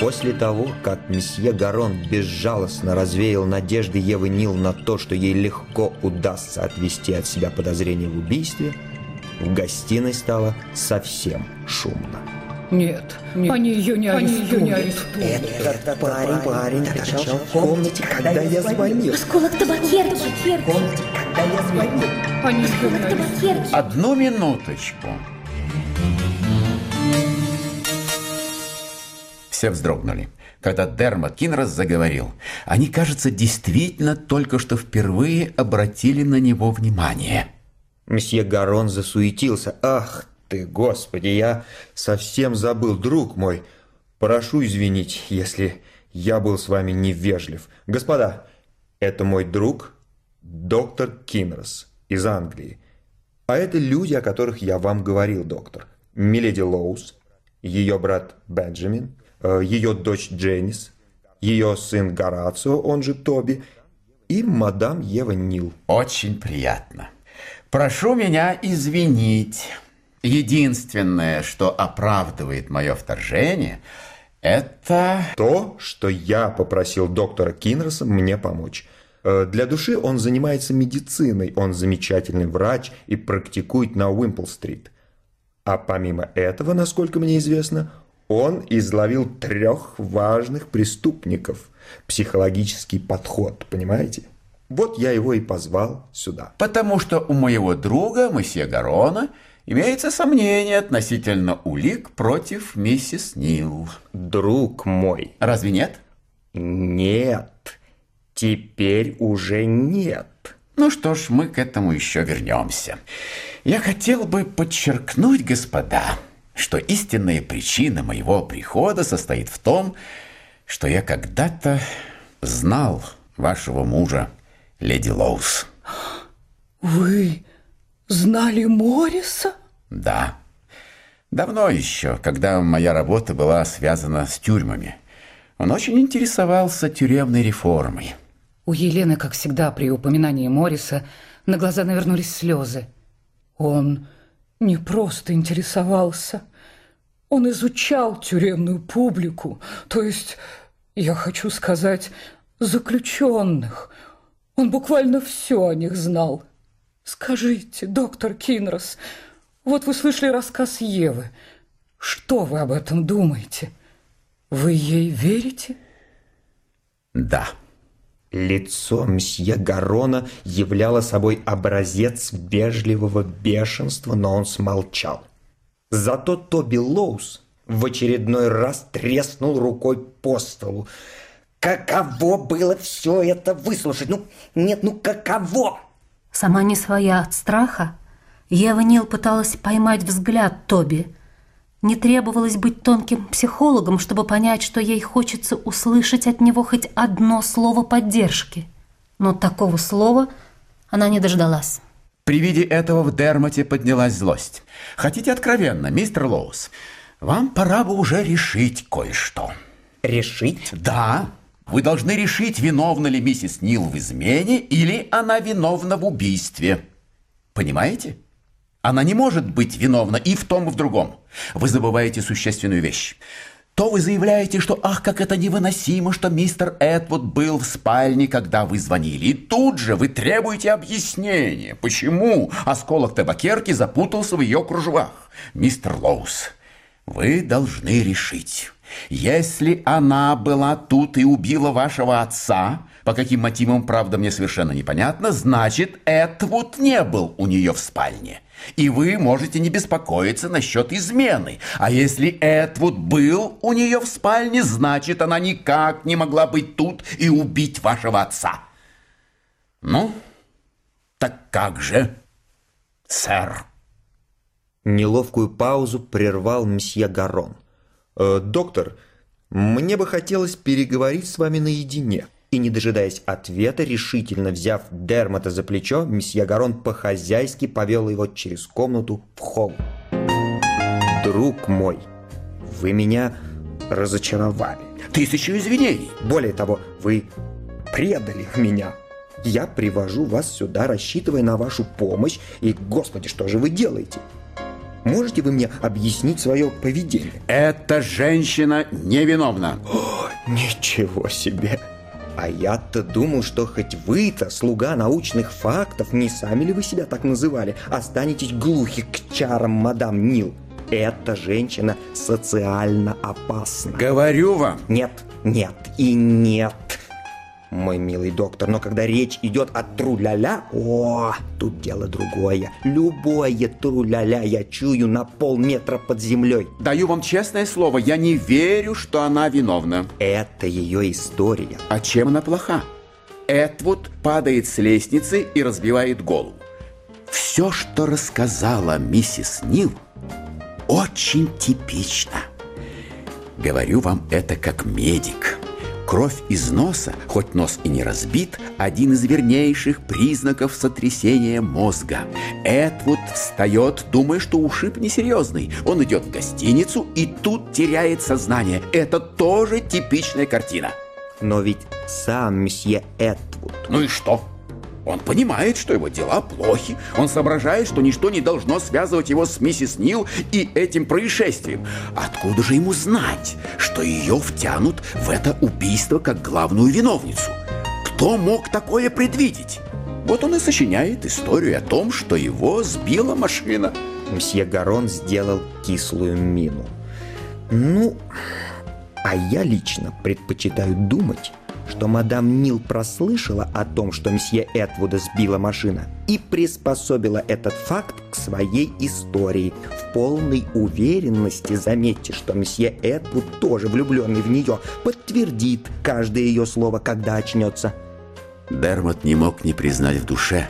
После того, как месье Гарон безжалостно развеял надежды Евы Нил на то, что ей легко удастся отвести от себя подозрения в убийстве, в гостиной стало совсем шумно. Нет, нет, они ее не арестуют. Ее не арестуют. Этот парень, парень торчал в комнате, когда я звонил. Осколок табакерки. В комнате, когда я звонил. Они ее не Табакерки. Одну минуточку. Все вздрогнули, когда Дермат Кинрос заговорил. Они, кажется, действительно только что впервые обратили на него внимание. Месье Гарон засуетился. «Ах ты, господи, я совсем забыл, друг мой. Прошу извинить, если я был с вами невежлив. Господа, это мой друг, доктор Кинрос из Англии. А это люди, о которых я вам говорил, доктор. Миледи Лоус, ее брат Бенджамин, ее дочь Дженнис, ее сын Горацио, он же Тоби, и мадам Ева Нил. Очень приятно. Прошу меня извинить. Единственное, что оправдывает мое вторжение, это... То, что я попросил доктора Кинроса мне помочь. Э, Для души он занимается медициной, он замечательный врач и практикует на Уимпл-стрит. А помимо этого, насколько мне известно, он изловил трех важных преступников. Психологический подход, понимаете? Вот я его и позвал сюда. Потому что у моего друга, месье Гарона, имеется сомнение относительно улик против миссис Нил. Друг мой, Разве нет? нет, теперь уже нет. Ну что ж, мы к этому еще вернемся. Я хотел бы подчеркнуть, господа, что истинная причина моего прихода состоит в том, что я когда-то знал вашего мужа, леди Лоус. Вы знали Морриса? Да. Давно еще, когда моя работа была связана с тюрьмами. Он очень интересовался тюремной реформой. У Елены, как всегда, при упоминании Морриса на глаза навернулись слезы. Он не просто интересовался, он изучал тюремную публику, то есть, я хочу сказать, заключенных. Он буквально все о них знал. Скажите, доктор Кинрос, вот вы слышали рассказ Евы. Что вы об этом думаете? Вы ей верите? Да. Лицо мсье Гарона являло собой образец вежливого бешенства, но он смолчал. Зато Тоби Лоус в очередной раз треснул рукой по столу. Каково было все это выслушать? Ну, нет, ну каково? Сама не своя от страха, Ева Нил пыталась поймать взгляд Тоби. Не требовалось быть тонким психологом, чтобы понять, что ей хочется услышать от него хоть одно слово поддержки. Но такого слова она не дождалась. При виде этого в Дермате поднялась злость. Хотите откровенно, мистер Лоус? Вам пора бы уже решить кое-что. Решить? Да, вы должны решить, виновна ли миссис Нил в измене или она виновна в убийстве. Понимаете? Она не может быть виновна и в том, и в другом. Вы забываете существенную вещь. То вы заявляете, что ах, как это невыносимо, что мистер Эдвуд был в спальне, когда вы звонили. И тут же вы требуете объяснения, почему осколок табакерки запутался в ее кружевах. Мистер Лоус, вы должны решить. Если она была тут и убила вашего отца, по каким мотивам, правда, мне совершенно непонятно, значит, Эдвуд не был у нее в спальне. И вы можете не беспокоиться насчет измены. А если Эдвуд был у нее в спальне, значит, она никак не могла быть тут и убить вашего отца. Ну, так как же, сэр? Неловкую паузу прервал мсье Гарон. «Э, «Доктор, мне бы хотелось переговорить с вами наедине». И, не дожидаясь ответа, решительно взяв Дермата за плечо, месье Гарон по-хозяйски повел его через комнату в холл. «Друг мой, вы меня разочаровали. Тысячу извинений. Более того, вы предали меня. Я привожу вас сюда, рассчитывая на вашу помощь, и, господи, что же вы делаете? Можете вы мне объяснить свое поведение? Эта женщина невиновна. Ничего себе! А я-то думал, что хоть вы-то, слуга научных фактов, не сами ли вы себя так называли, останетесь глухи к чарам мадам Нил. Эта женщина социально опасна. Говорю вам. Нет, нет и нет мой милый доктор, но когда речь идет о тру-ля-ля, о, тут дело другое. Любое тру-ля-ля я чую на полметра под землей. Даю вам честное слово, я не верю, что она виновна. Это ее история. А чем она плоха? Эдвуд падает с лестницы и разбивает голову. Все, что рассказала миссис Нил, очень типично. Говорю вам это как медик. Кровь из носа, хоть нос и не разбит, один из вернейших признаков сотрясения мозга. Эдвуд встает, думая, что ушиб несерьезный. Он идет в гостиницу и тут теряет сознание. Это тоже типичная картина. Но ведь сам месье Эдвуд... Ну и что? Он понимает, что его дела плохи. Он соображает, что ничто не должно связывать его с миссис Нил и этим происшествием. Откуда же ему знать, что ее втянут в это убийство как главную виновницу? Кто мог такое предвидеть? Вот он и сочиняет историю о том, что его сбила машина. Мсье Гарон сделал кислую мину. Ну, а я лично предпочитаю думать, что мадам Нил прослышала о том, что мсье Этвуда сбила машина, и приспособила этот факт к своей истории. В полной уверенности, заметьте, что мсье Этвуд, тоже влюбленный в нее, подтвердит каждое ее слово, когда очнется. Дермот не мог не признать в душе,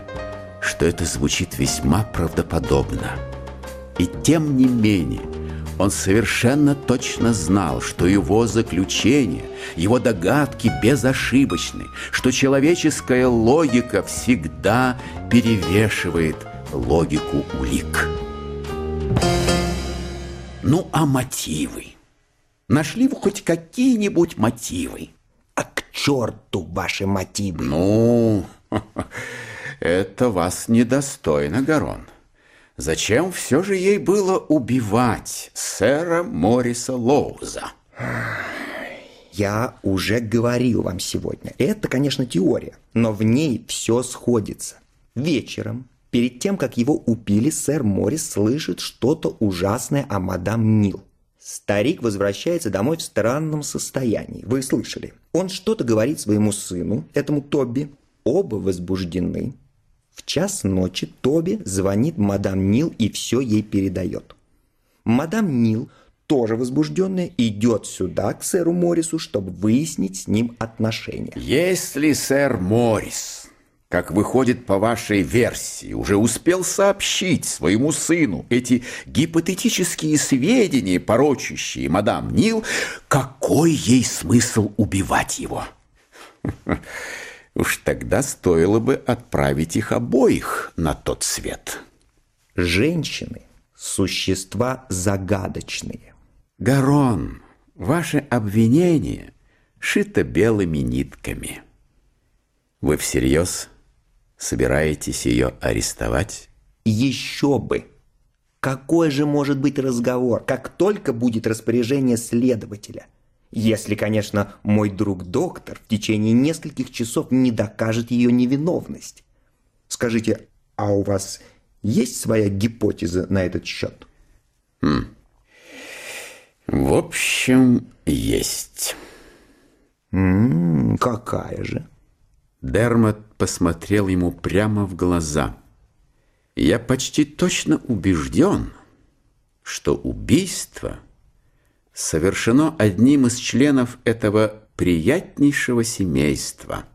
что это звучит весьма правдоподобно. И тем не менее – он совершенно точно знал, что его заключение, его догадки безошибочны, что человеческая логика всегда перевешивает логику улик. Ну, а мотивы? Нашли вы хоть какие-нибудь мотивы? А к черту ваши мотивы! Ну, это вас недостойно, Гарон. Зачем все же ей было убивать сэра Морриса Лоуза? Я уже говорил вам сегодня. Это, конечно, теория, но в ней все сходится. Вечером, перед тем, как его убили, сэр Моррис слышит что-то ужасное о мадам Нил. Старик возвращается домой в странном состоянии. Вы слышали? Он что-то говорит своему сыну, этому Тобби. Оба возбуждены. В час ночи Тоби звонит мадам Нил и все ей передает. Мадам Нил, тоже возбужденная, идет сюда, к сэру Моррису, чтобы выяснить с ним отношения. Если сэр Моррис, как выходит по вашей версии, уже успел сообщить своему сыну эти гипотетические сведения, порочащие мадам Нил, какой ей смысл убивать его? Уж тогда стоило бы отправить их обоих на тот свет. Женщины – существа загадочные. Гарон, ваше обвинение шито белыми нитками. Вы всерьез собираетесь ее арестовать? Еще бы! Какой же может быть разговор, как только будет распоряжение следователя – если, конечно, мой друг-доктор в течение нескольких часов не докажет ее невиновность. Скажите, а у вас есть своя гипотеза на этот счет? Хм. В общем, есть. М -м, какая же? Дермат посмотрел ему прямо в глаза. Я почти точно убежден, что убийство – совершено одним из членов этого приятнейшего семейства –